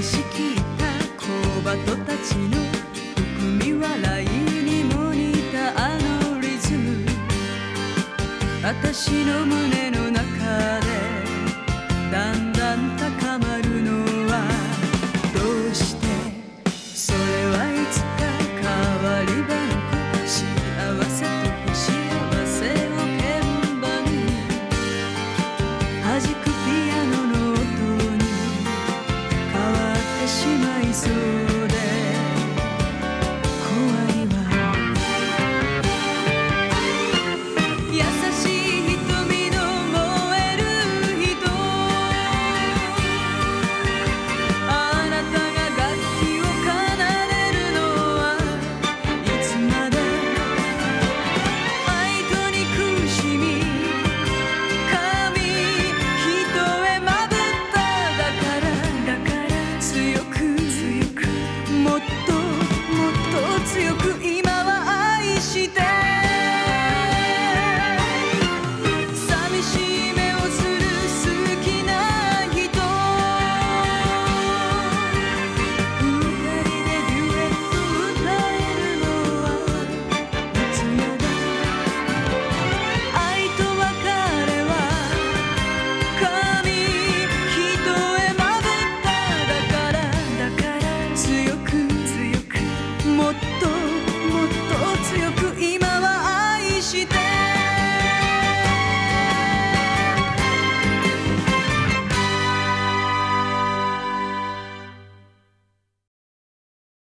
しきった小鳩たちの含み笑いにも似たあのリズム。私の胸の中で